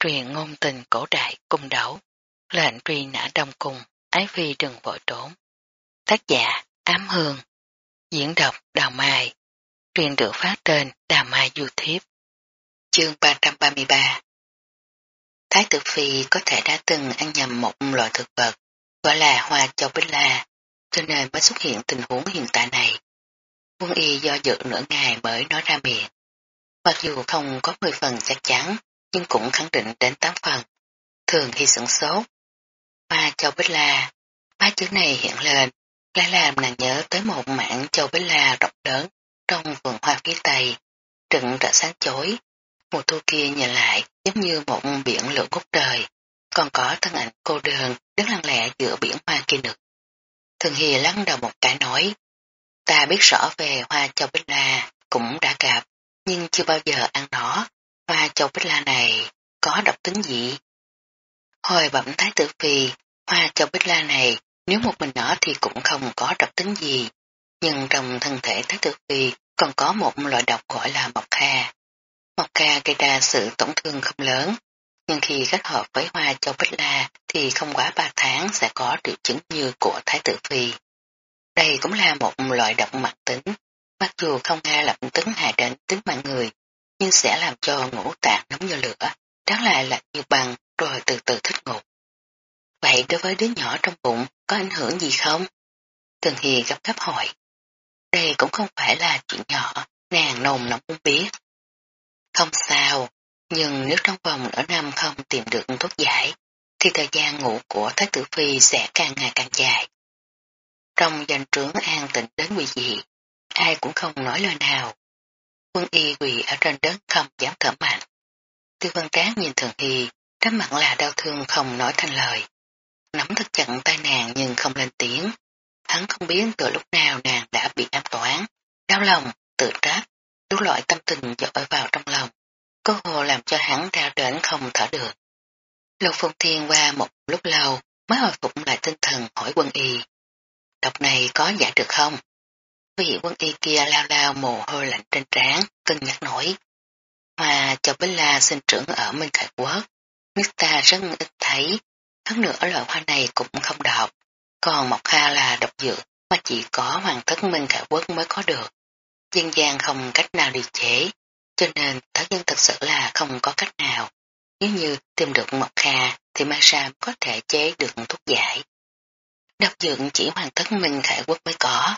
truyền ngôn tình cổ đại cung đấu, lệnh truy nã đông cung, ái phi đừng vội trốn. Tác giả Ám Hương, diễn đọc Đào Mai, truyền được phát trên Đào Mai YouTube. Chương 333 Thái tử Phi có thể đã từng ăn nhầm một loại thực vật, gọi là hoa châu bích la, cho nên mới xuất hiện tình huống hiện tại này. Quân y do dự nửa ngày mới nói ra miệng. Mặc dù không có 10 phần chắc chắn, nhưng cũng khẳng định đến tám phần. Thường khi sửng sốt. Hoa châu bích la, ba chữ này hiện lên, lại làm nàng nhớ tới một mảng châu bích la rộng lớn trong vườn hoa phía tây, trừng đã sáng chói. Mùa thu kia nhìn lại giống như một biển lửa ngút trời, còn có thân ảnh cô đơn đứng lặng lẽ giữa biển hoa kia nực. Thường Hi lắc đầu một cái nói, ta biết rõ về hoa châu bích la, cũng đã gặp, nhưng chưa bao giờ ăn nó, hoa châu bích la này có độc tính gì? Hồi bẩm thái tử phi, hoa châu bích la này nếu một mình nó thì cũng không có độc tính gì, nhưng trong thân thể thái tử phi còn có một loại độc gọi là mộc kha. Mộc kha gây ra sự tổn thương không lớn, nhưng khi kết hợp với hoa châu bích la thì không quá 3 tháng sẽ có triệu chứng như của thái tử phi. Đây cũng là một loại độc mặt tính, mặc dù không nghe lập tức hại đến tính mạng người, nhưng sẽ làm cho ngũ tạng nóng như lửa, đáng lại là như bằng rồi từ từ thích ngục. Vậy đối với đứa nhỏ trong bụng có ảnh hưởng gì không? Tường Hi gấp gáp hỏi. Đây cũng không phải là chuyện nhỏ, nàng nồng nóng muốn biết. Không sao, nhưng nếu trong vòng nửa năm không tìm được thuốc giải, thì thời gian ngủ của Thái tử Phi sẽ càng ngày càng dài. Trong danh trướng an tịnh đến quỷ dị, ai cũng không nói lời nào. Quân y quỳ ở trên đất không dám thở mạnh. Tư văn tráng nhìn thường Y, đắp mặt là đau thương không nói thành lời. Nắm thật chặt tay nàng nhưng không lên tiếng. Hắn không biết từ lúc nào nàng đã bị ám toán, đau lòng, tự trách, đủ loại tâm tình dội vào trong lòng. Có hồ làm cho hắn đau đến không thở được. Lục Phong Thiên qua một lúc lâu mới hồi phục lại tinh thần hỏi quân y. Độc này có giải được không? Vị quân y kia lao lao mồ hôi lạnh trên trán, cân nhắc nổi. Mà cho Bích La sinh trưởng ở Minh Khải Quốc, nước ta rất ít thấy, hơn nữa loại hoa này cũng không độc, còn Mộc Kha là độc dược mà chỉ có hoàng thất Minh Khải Quốc mới có được. Dân gian không cách nào đi chế, cho nên thất nhân thật sự là không có cách nào. Nếu như tìm được Mộc Kha thì mai Sam có thể chế được thuốc giải. Độc dược chỉ hoàng thất Minh Khải Quốc mới có.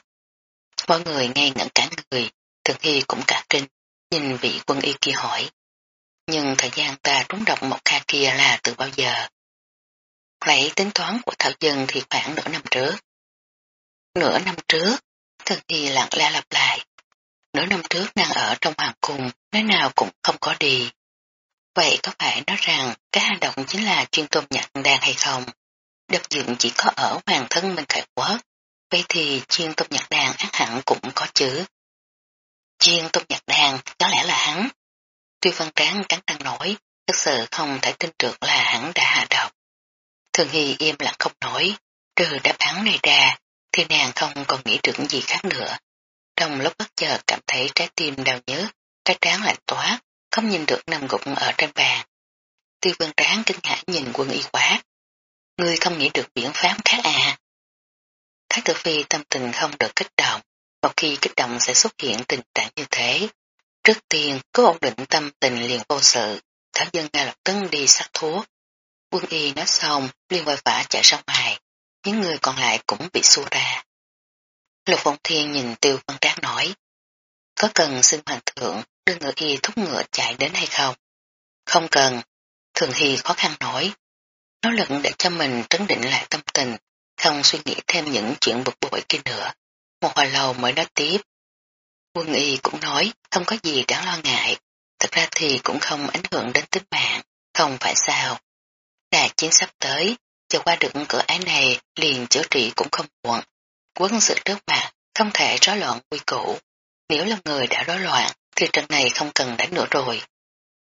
Mọi người ngay ngẩn cả người, thường hy cũng cả kinh, nhìn vị quân y kia hỏi. Nhưng thời gian ta trúng độc một Kha kia là từ bao giờ? Lấy tính toán của Thảo Dân thì khoảng nửa năm trước. Nửa năm trước, thường hy lặng la lặp lại. Nửa năm trước nàng ở trong hoàng cung, nơi nào cũng không có đi. Vậy có phải nói rằng cái hành động chính là chuyên tôn nhận đàn hay không? Đập dựng chỉ có ở hoàng thân mình khải quốc, vậy thì chuyên tôm nhạc đàn ác hẳn cũng có chứ. Chuyên tôm nhạc đàn có lẽ là hắn. Tuy văn tráng cắn răng nổi, thật sự không thể tin được là hắn đã hạ độc. Thường Hy im lặng không nói, trừ đáp án này ra, thì nàng không còn nghĩ được gì khác nữa. Trong lúc bất chợt cảm thấy trái tim đau nhớ, cái trán lạnh toát, không nhìn được nằm gục ở trên bàn. Tiêu văn tráng kinh hãi nhìn quân y quá. Ngươi không nghĩ được biện pháp khác à? Thái tử phi tâm tình không được kích động, một khi kích động sẽ xuất hiện tình trạng như thế. Trước tiên, cứ ổn định tâm tình liền vô sự, thảo dân ngay lập tức đi sắc thuốc. Quân y nói xong, liền vội vã chạy ra ngoài, những người còn lại cũng bị xua ra. Lục Phong Thiên nhìn Tiêu Văn Trác nói, có cần xin hoàng thượng đưa ngựa y thúc ngựa chạy đến hay không? Không cần, Thường Hy khó khăn nói. Nó lực để cho mình trấn định lại tâm tình, không suy nghĩ thêm những chuyện bực bội kia nữa. Một hồi lâu mới nói tiếp. Quân y cũng nói không có gì đáng lo ngại, thật ra thì cũng không ảnh hưởng đến tính mạng, không phải sao. Đà chiến sắp tới, chờ qua được cửa ái này liền chữa trị cũng không muộn. Quân sự trước mặt không thể rối loạn quy củ. Nếu là người đã rối loạn thì trận này không cần đánh nữa rồi.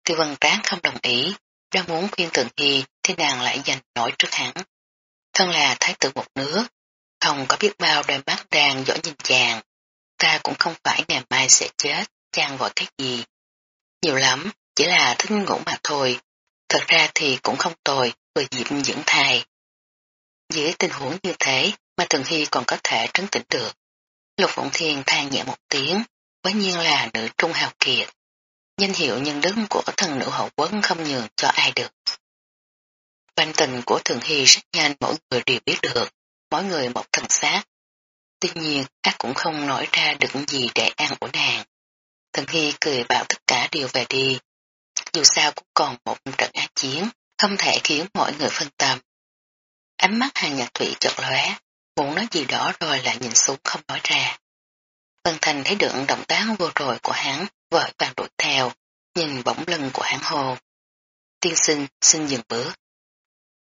Tiêu văn tráng không đồng ý, đang muốn khuyên Tường Hy thì nàng lại giành nổi trước hắn. Thân là thái tử một nước, không có biết bao đôi mắt đang dõi nhìn chàng. Ta cũng không phải ngày mai sẽ chết, chàng vội cái gì. Nhiều lắm, chỉ là thích ngủ mà thôi. Thật ra thì cũng không tồi, vừa dịp dưỡng thai. Dưới tình huống như thế mà Thường Hy còn có thể trấn tĩnh được. Lục Phụng Thiên than nhẹ một tiếng, quá nhiên là nữ trung hào kiệt. Danh hiệu nhân đức của thần nữ hậu quốc không nhường cho ai được. Quan tình của Thường Hy rất nhanh mỗi người đều biết được, mỗi người một thần xác. Tuy nhiên, các cũng không nói ra được gì để an của nàng. Thường Hy cười bảo tất cả đều về đi. Dù sao cũng còn một trận ác chiến, không thể khiến mọi người phân tâm. Ánh mắt hàng nhạc thủy chợt lóe, muốn nói gì đó rồi lại nhìn xuống không nói ra. Vân Thành thấy được động tác vô rồi của hắn, vội vàng đuổi theo, nhìn bỗng lưng của hắn hồ. Tiên sinh xin dừng bước.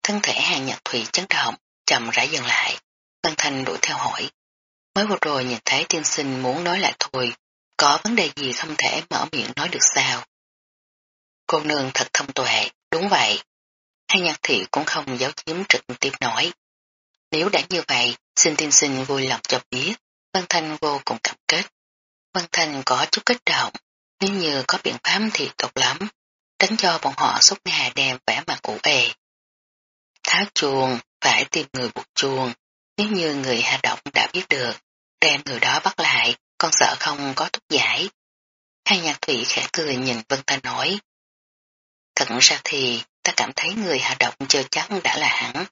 Thân thể hàng nhật thủy chấn động, chậm rãi dừng lại. Vân thanh đuổi theo hỏi. Mới vừa rồi nhìn thấy tiên sinh muốn nói lại thôi, có vấn đề gì không thể mở miệng nói được sao? Cô nương thật thông tuệ, đúng vậy. Hai nhạc thị cũng không giáo chiếm trực tiếp nói. Nếu đã như vậy, xin tiên sinh vui lòng cho biết, Vân Thanh vô cùng cảm kết. Vân Thanh có chút kích động, nếu như có biện pháp thì tốt lắm, tránh cho bọn họ xúc ngà đem vẻ mặt cụ ề. Tháo chuồng, phải tìm người buộc chuồng, nếu như người hạ động đã biết được, đem người đó bắt lại, con sợ không có thuốc giải. Hai nhạc thủy khẽ cười nhìn Vân Thanh nói. Thật ra thì ta cảm thấy người hạ độc chưa chắc đã là hắn.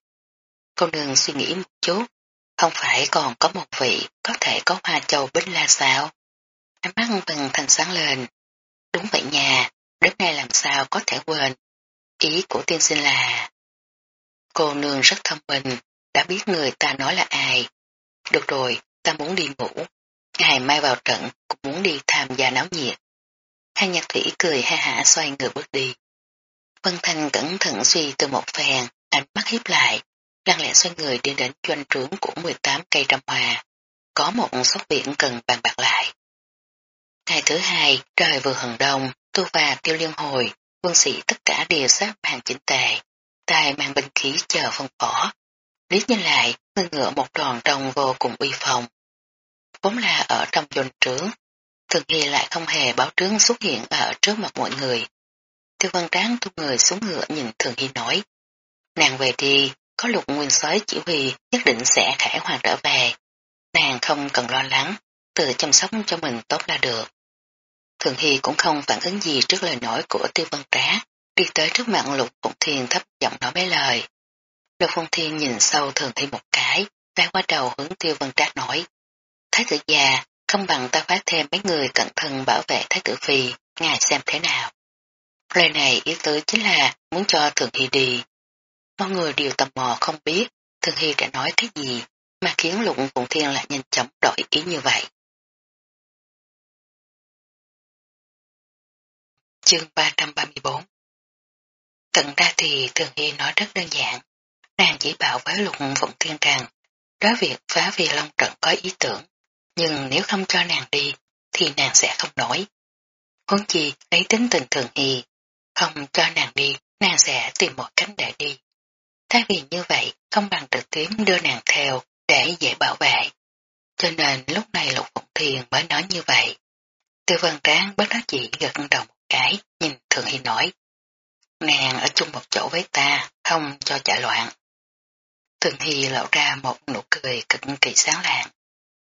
Cô nương suy nghĩ một chút, không phải còn có một vị có thể có hoa châu bích la sao? Ánh mắt Vân Thanh sáng lên. Đúng vậy nhà, đến nay làm sao có thể quên. Ý của tiên sinh là... Cô nương rất thông minh, đã biết người ta nói là ai. Được rồi, ta muốn đi ngủ. Ngày mai vào trận cũng muốn đi tham gia náo nhiệt. Hai nhạc thủy cười ha hả xoay người bước đi. Vân Thanh cẩn thận suy từ một phèn, ánh mắt hiếp lại, lặng lẽ xoay người đi đến doanh trướng của 18 cây trăm hòa. Có một số biển cần bàn bạc lại. Ngày thứ hai, trời vừa hừng đông, tu và tiêu liên hồi, quân sĩ tất cả đều sát hàng chỉnh tề, tay mang binh khí chờ phân phỏ. Lý nhìn lại, ngưng ngựa một đoàn trông vô cùng uy phong. Vốn là ở trong dồn trướng, thường hy lại không hề báo trướng xuất hiện ở trước mặt mọi người. Tiêu văn tráng tu người xuống ngựa nhìn thường hy nói. Nàng về đi, có lục nguyên soái chỉ huy nhất định sẽ khải hoàn trở về. Nàng không cần lo lắng, tự chăm sóc cho mình tốt là được. Thường Hy cũng không phản ứng gì trước lời nói của Tiêu Văn Trá, đi tới trước mặt Lục Phụng Thiên thấp giọng nói mấy lời. Lục Phụng Thiên nhìn sâu Thường thấy một cái, quay qua đầu hướng Tiêu Văn trác nói. Thái tử già, không bằng ta phát thêm mấy người cẩn thận bảo vệ Thái tử Phi, ngài xem thế nào. Lời này ý tứ chính là muốn cho Thường Hy đi. Mọi người đều tò mò không biết Thường Hy đã nói cái gì mà khiến Lục Phụng Thiên lại nhanh chóng đổi ý như vậy. Chương 334 Tận ra thì Thường Y nói rất đơn giản. Nàng chỉ bảo với Lục Phụng Thiên rằng đó việc phá vì Long Trận có ý tưởng, nhưng nếu không cho nàng đi thì nàng sẽ không nổi. Huống chi lấy tính tình Thường Y, không cho nàng đi, nàng sẽ tìm một cách để đi. Thay vì như vậy, không bằng trực tiếp đưa nàng theo để dễ bảo vệ. Cho nên lúc này Lục Phụng thiền mới nói như vậy. Tư vân tráng bất đắc chỉ gật đầu một cái, nhìn Thường Hy nói. Nàng ở chung một chỗ với ta, không cho chạy loạn. Thường Hy lộ ra một nụ cười cực kỳ sáng lạng,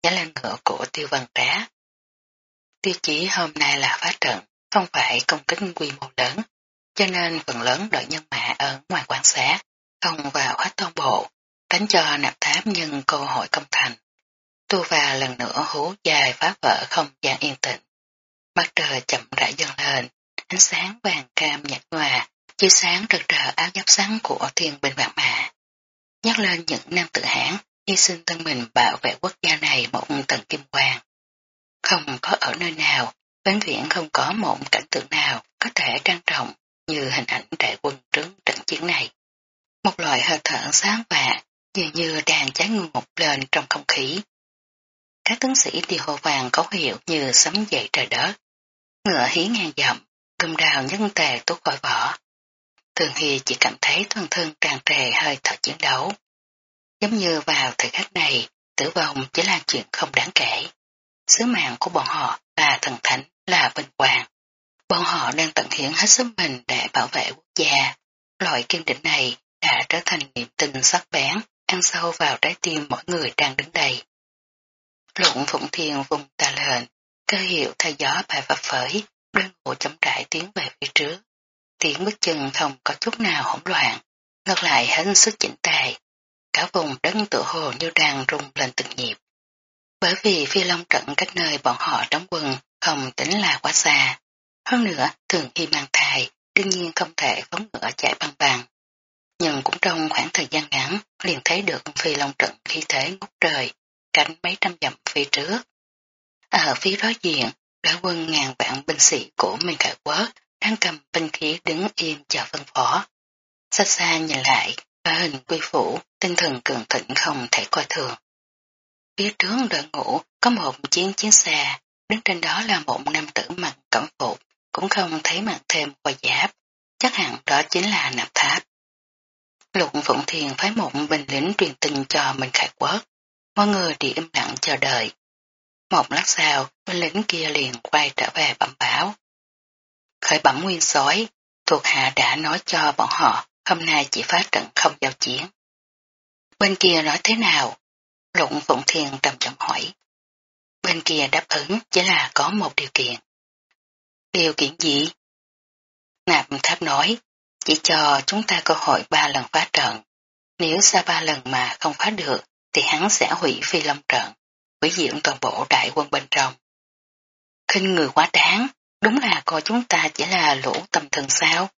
nhá lên ngựa của tiêu văn trá. Tiêu chí hôm nay là phá trận, không phải công kích quy mô lớn, cho nên phần lớn đội nhân mã ở ngoài quan sát, không vào hết toàn bộ, đánh cho nạp tháp nhân cơ hội công thành. Tu và lần nữa hú dài phá vỡ không gian yên tĩnh. Mặt trời chậm rãi dâng lên, ánh sáng vàng cam nhạt nhòa, chiếu sáng rực rỡ áo giáp sáng của thiên binh vạn mã. Nhắc lên những nam tự hãn hy sinh thân mình bảo vệ quốc gia này một tầng kim quang. Không có ở nơi nào, vĩnh viễn không có một cảnh tượng nào có thể trang trọng như hình ảnh đại quân trướng trận chiến này. Một loại hơi thở sáng bạc dường như đang cháy ngục lên trong không khí. Các tướng sĩ đi hồ vàng có hiệu như sấm dậy trời đất. Ngựa hí ngang dậm gầm đào nhân tề tốt khỏi vỏ. Thường Hy chỉ cảm thấy thân thân tràn trề hơi thở chiến đấu. Giống như vào thời khắc này, tử vong chỉ là chuyện không đáng kể. Sứ mạng của bọn họ là thần thánh, là vinh quang. Bọn họ đang tận hiến hết sức mình để bảo vệ quốc gia, loại kiên định này đã trở thành niềm tin sắc bén, ăn sâu vào trái tim mỗi người đang đứng đây. Lụng Phụng Thiên vùng ta lên, cơ hiệu thay gió bài vật phởi, đơn ngộ chấm trải tiến về phía trước. Tiếng bước chân không có chút nào hỗn loạn, ngược lại hết sức chỉnh tài. Cả vùng đất tự hồ như đang rung lên từng nhịp. Bởi vì phi long trận cách nơi bọn họ đóng quân không tính là quá xa. Hơn nữa, thường khi mang thai, đương nhiên không thể phóng ngựa chạy băng băng. Nhưng cũng trong khoảng thời gian ngắn, liền thấy được phi long trận khí thế ngút trời, cánh mấy trăm dặm phía trước. Ở phía đối diện, đã quân ngàn vạn binh sĩ của Minh Khải Quốc đang cầm binh khí đứng im chờ phân phó. Xa xa nhìn lại, và hình quy phủ, tinh thần cường thịnh không thể coi thường. Phía trước đội ngũ có một chiến chiến xa, đứng trên đó là một nam tử mặc cẩm phục, cũng không thấy mặc thêm qua giáp, chắc hẳn đó chính là nạp tháp. Lục Phụng Thiền phái một binh lính truyền tin cho mình Khải Quốc, mọi người đi im lặng chờ đợi. Một lát sau, binh lính kia liền quay trở về bẩm báo. Khởi bẩm nguyên sói, thuộc hạ đã nói cho bọn họ hôm nay chỉ phá trận không giao chiến. Bên kia nói thế nào? Lụng Phụng Thiên trầm trọng hỏi. Bên kia đáp ứng chỉ là có một điều kiện. Điều kiện gì? Nạp tháp nói, chỉ cho chúng ta cơ hội ba lần phá trận. Nếu sau ba lần mà không phá được, thì hắn sẽ hủy phi long trận, hủy diệt toàn bộ đại quân bên trong. kinh người quá đáng, đúng là coi chúng ta chỉ là lũ tầm thường sao.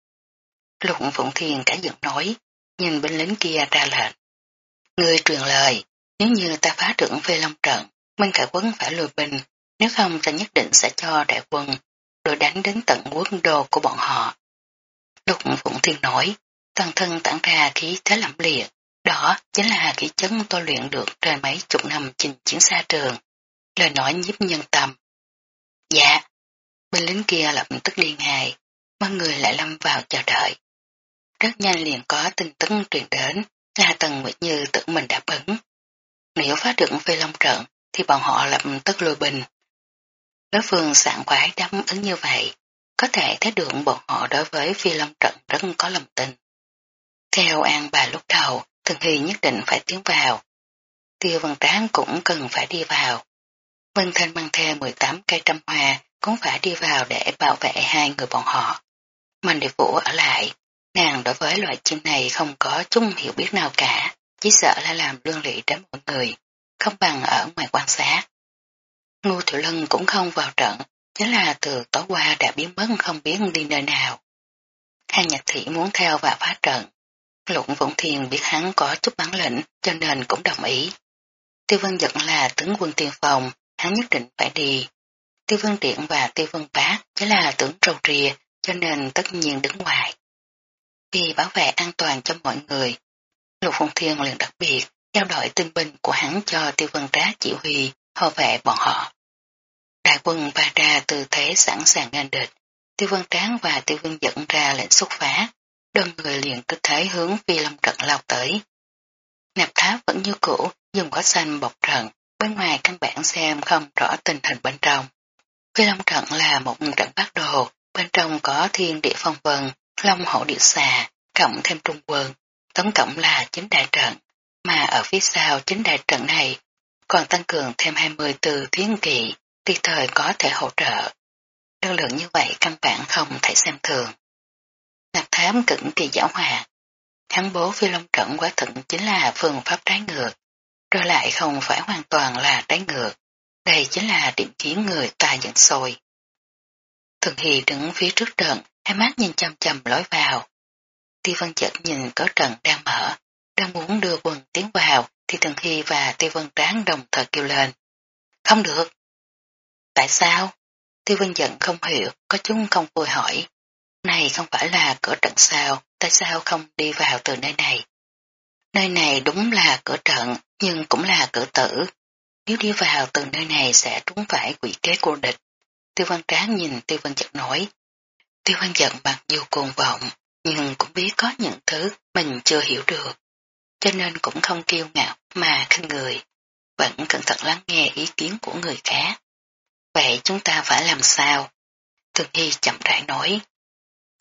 Lục Phụng Thiên cả giận nói, nhìn binh lính kia ra lệnh. Người truyền lời, nếu như ta phá trưởng về long trận, Minh cả quân phải lùi binh, nếu không ta nhất định sẽ cho đại quân đội đánh đến tận quân đồ của bọn họ. Lục Phụng Thiên nói, toàn thân tản ra khí thế lẫm liệt, đó chính là khí chấn tôi luyện được trên mấy chục năm chinh chiến xa trường. Lời nói nhiếp nhân tâm. Dạ, bên lính kia lập tức điên hài, mọi người lại lâm vào chờ đợi. Rất nhanh liền có tin tức truyền đến là Tần Nguyệt Như tự mình đáp ứng. Nếu phá được phi long trận thì bọn họ lập tức lùi bình. Đối phương sảng khoái đáp ứng như vậy, có thể thấy được bọn họ đối với phi long trận rất có lòng tin. Theo an bà lúc đầu, Thường Hy nhất định phải tiến vào. Tiêu Văn Tráng cũng cần phải đi vào. Vân Thanh mang theo 18 cây trăm hoa cũng phải đi vào để bảo vệ hai người bọn họ. Mạnh Điệp Vũ ở lại, nàng đối với loại chim này không có chung hiểu biết nào cả, chỉ sợ là làm lương lị đến mọi người, không bằng ở ngoài quan sát. Ngô Tiểu Lân cũng không vào trận, chính là từ tối qua đã biến mất không biết đi nơi nào. Hai nhạc thị muốn theo và phá trận. Lụng Vũng Thiền biết hắn có chút bản lĩnh cho nên cũng đồng ý. Tiêu Vân Dận là tướng quân tiền phòng, hắn nhất định phải đi. Tiêu Vân Điện và Tiêu Vân Bác chỉ là tướng trầu rìa cho nên tất nhiên đứng ngoài. Vì bảo vệ an toàn cho mọi người, Lục Phong Thiên liền đặc biệt giao đổi tinh binh của hắn cho Tiêu Vân Trá chỉ huy hộ vệ bọn họ. Đại quân ba ra từ thế sẵn sàng ngăn địch, Tiêu Vân Tráng và Tiêu Vân dẫn ra lệnh xuất phá, đơn người liền cứ thế hướng phi lâm trận lao tới. Nạp tháp vẫn như cũ, dùng có xanh bọc trận, bên ngoài căn bản xem không rõ tình hình bên trong. Phi lâm trận là một trận bắt đồ, bên trong có thiên địa phong vân, long hổ địa xà, cộng thêm trung quân, tổng cộng là chín đại trận, mà ở phía sau chín đại trận này còn tăng cường thêm 20 từ thiên kỵ, tùy thời có thể hỗ trợ. Đơn lượng như vậy căn bản không thể xem thường. Nạp thám cực kỳ giả hòa. Hắn bố phi long trận quá thận chính là phương pháp trái ngược, rồi lại không phải hoàn toàn là trái ngược. Đây chính là điểm khiến người ta giận sôi. Thường Hy đứng phía trước trận, hai mắt nhìn chăm chăm lối vào. Tiêu Văn chợt nhìn có trận đang mở, đang muốn đưa quần tiến vào, thì Thường Hy và Tiêu Văn Tráng đồng thời kêu lên. Không được. Tại sao? Tiêu Văn giận không hiểu, có chúng không vui hỏi. Này không phải là cửa trận sao, tại sao không đi vào từ nơi này? Nơi này đúng là cửa trận, nhưng cũng là cửa tử. Nếu đi vào từ nơi này sẽ trúng phải quỷ kế của địch. Tiêu văn tráng nhìn tiêu văn giật nói. Tiêu văn giật mặc dù cuồng vọng, nhưng cũng biết có những thứ mình chưa hiểu được. Cho nên cũng không kiêu ngạo mà khinh người, vẫn cẩn thận lắng nghe ý kiến của người khác. Vậy chúng ta phải làm sao? Thường Hy chậm rãi nói.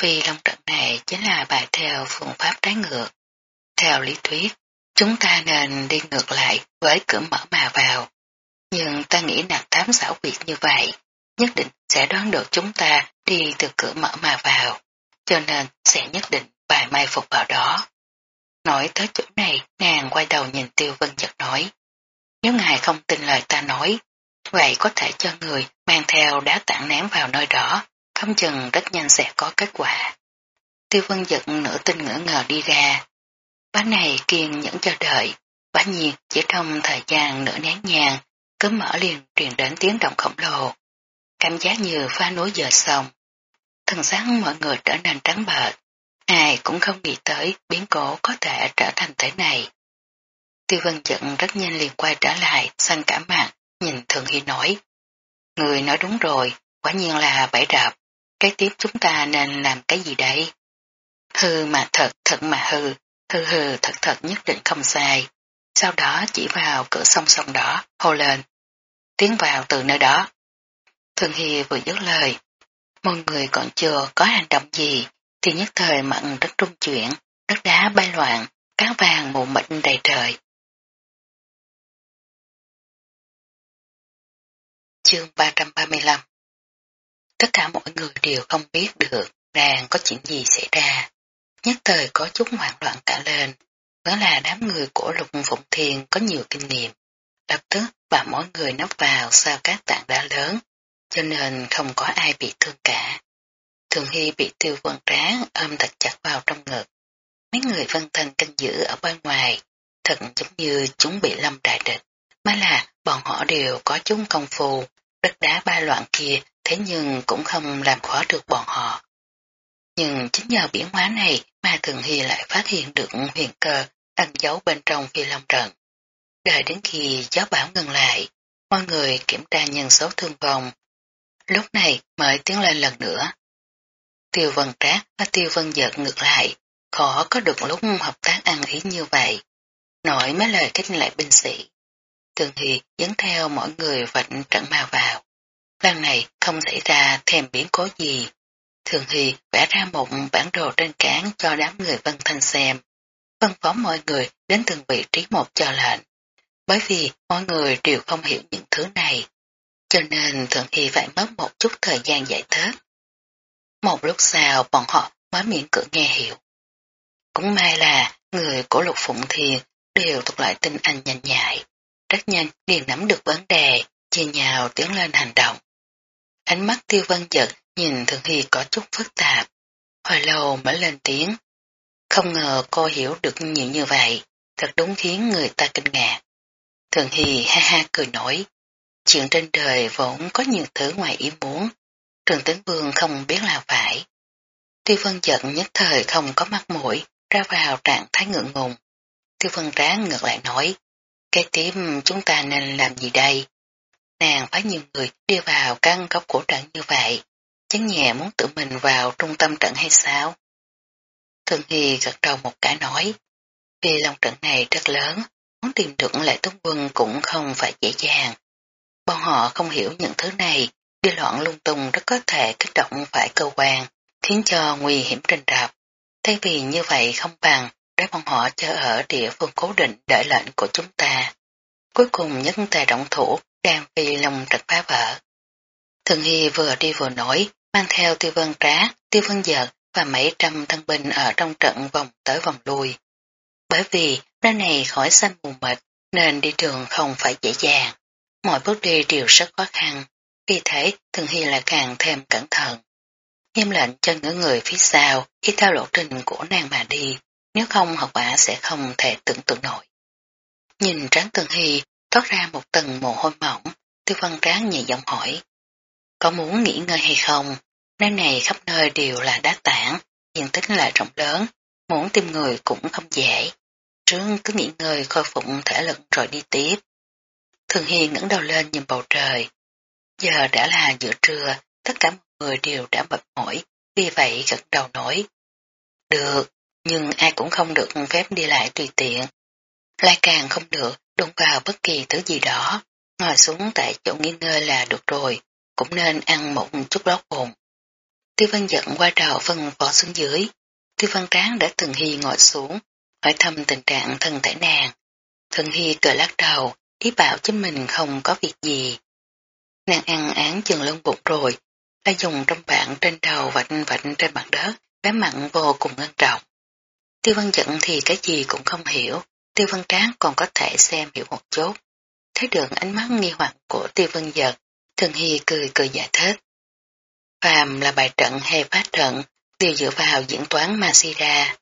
vì long trận này chính là bài theo phương pháp trái ngược. Theo lý thuyết, chúng ta nên đi ngược lại với cửa mở mà vào. Nhưng ta nghĩ nàng thám xảo quyệt như vậy, nhất định sẽ đoán được chúng ta đi từ cửa mở mà vào, cho nên sẽ nhất định bài mai phục vào đó. Nói tới chỗ này, nàng quay đầu nhìn tiêu vân giật nói. Nếu ngài không tin lời ta nói, vậy có thể cho người mang theo đá tảng ném vào nơi đó, không chừng rất nhanh sẽ có kết quả. Tiêu vân giật nửa tin ngỡ ngờ đi ra. bá này kiên nhẫn chờ đợi, bá nhiên chỉ trong thời gian nửa nén nhàng, cứ mở liền truyền đến tiếng động khổng lồ. Cảm giác như pha núi giờ sông. Thần sáng mọi người trở nên trắng bệch. Ai cũng không nghĩ tới biến cố có thể trở thành thế này. Tiêu vân giận rất nhanh liền quay trở lại, sang cả mặt, nhìn Thường Hy nói. Người nói đúng rồi, quả nhiên là bẫy đạp. Cái tiếp chúng ta nên làm cái gì đây? Hư mà thật, thật mà hư, hư hư thật thật nhất định không sai. Sau đó chỉ vào cửa song song đó, hô lên. Tiến vào từ nơi đó. Thường Hy vừa dứt lời. Mọi người còn chưa có hành động gì, thì nhất thời mặn rất trung chuyển, đất đá bay loạn, cát vàng mù mịt đầy trời. Chương 335 Tất cả mọi người đều không biết được đang có chuyện gì xảy ra. Nhất thời có chút hoảng loạn cả lên. Đó là đám người của Lục Phụng thiền có nhiều kinh nghiệm. Lập tức và mỗi người nấp vào sau các tảng đá lớn, cho nên không có ai bị thương cả. Thường Hy bị tiêu vân tráng ôm thật chặt vào trong ngực. Mấy người vân thân canh giữ ở bên ngoài, thật giống như chúng bị lâm đại địch. Mới là bọn họ đều có chúng công phu, đất đá ba loạn kia thế nhưng cũng không làm khó được bọn họ. Nhưng chính nhờ biến hóa này mà Thường Hy lại phát hiện được huyền cơ ẩn giấu bên trong phi long trận. Đợi đến khi gió bão ngừng lại, mọi người kiểm tra nhân số thương vong. Lúc này mới tiến lên lần nữa. Tiêu vân trác và tiêu vân giật ngược lại, khó có được lúc hợp tác ăn ý như vậy. nổi mấy lời kích lại binh sĩ. Thường Hy dẫn theo mọi người vệnh trận mà vào. Lần này không xảy ra thèm biến cố gì. Thường Hy vẽ ra một bản đồ trên cán cho đám người Vân Thanh xem. Phân phó mọi người đến từng vị trí một cho lệnh. Bởi vì mọi người đều không hiểu những thứ này. Cho nên Thường Hy phải mất một chút thời gian giải thích. Một lúc sau bọn họ mới miễn cưỡng nghe hiểu. Cũng may là người của Lục Phụng Thiền đều thuộc loại tinh anh nhanh nhạy. Rất nhanh liền nắm được vấn đề, chia nhào tiến lên hành động. Ánh mắt tiêu vân giật nhìn Thường Hy có chút phức tạp. Hồi lâu mới lên tiếng. Không ngờ cô hiểu được nhiều như vậy, thật đúng khiến người ta kinh ngạc. Thường Hy ha ha cười nổi. Chuyện trên đời vốn có nhiều thứ ngoài ý muốn. Trường tướng vương không biết là phải. Tiêu vân giận nhất thời không có mắt mũi, ra vào trạng thái ngượng ngùng. Tiêu vân ráng ngược lại nói, cái tiếp chúng ta nên làm gì đây? Nàng phải nhiều người đi vào căn góc cổ trận như vậy, chán nhẹ muốn tự mình vào trung tâm trận hay sao? Thường Hy gật đầu một cái nói, vì lòng trận này rất lớn, muốn tìm được lại tốt quân cũng không phải dễ dàng. Bọn họ không hiểu những thứ này, đi loạn lung tung rất có thể kích động phải cơ quan, khiến cho nguy hiểm trình rạp. Thay vì như vậy không bằng để bọn họ chờ ở địa phương cố định đợi lệnh của chúng ta. Cuối cùng nhất tài động thủ đang vì lòng trật phá vỡ. Thường Hy vừa đi vừa nói, mang theo tiêu vân trá, tiêu vân giật và mấy trăm thân binh ở trong trận vòng tới vòng lui. Bởi vì nơi này khỏi xanh mù mịt nên đi đường không phải dễ dàng. Mọi bước đi đều rất khó khăn, vì thế Thường Hy lại càng thêm cẩn thận. Nghiêm lệnh cho những người phía sau khi theo lộ trình của nàng mà đi, nếu không hậu quả sẽ không thể tưởng tượng nổi. Nhìn trán Thường Hy thoát ra một tầng mồ hôi mỏng, Tư văn tráng nhẹ giọng hỏi. Có muốn nghỉ ngơi hay không? Nơi này khắp nơi đều là đá tảng, diện tích lại rộng lớn, muốn tìm người cũng không dễ. Trương cứ nghỉ ngơi khôi phục thể lực rồi đi tiếp. Thường Hiền ngẩng đầu lên nhìn bầu trời. Giờ đã là giữa trưa, tất cả mọi người đều đã mệt mỏi, vì vậy gật đầu nói. Được, nhưng ai cũng không được phép đi lại tùy tiện. Lại càng không được đụng vào bất kỳ thứ gì đó, ngồi xuống tại chỗ nghỉ ngơi là được rồi, cũng nên ăn một chút lót bụng. Tiêu văn giận qua đầu phân vỏ xuống dưới. Tiêu văn tráng đã từng hy ngồi xuống, hỏi thăm tình trạng thân thể nàng. Thần Hy cười lắc đầu, ý bảo chính mình không có việc gì. Nàng ăn án chừng lưng bụng rồi, đã dùng trong bạn trên đầu vạch vạch trên mặt đất, bé mặn vô cùng ngân trọng. Tiêu văn giận thì cái gì cũng không hiểu, tiêu văn tráng còn có thể xem hiểu một chút. Thấy được ánh mắt nghi hoặc của tiêu văn giật, Thần Hy cười cười giải thích. Phàm là bài trận hay phát trận, đều dựa vào diễn toán mà suy ra.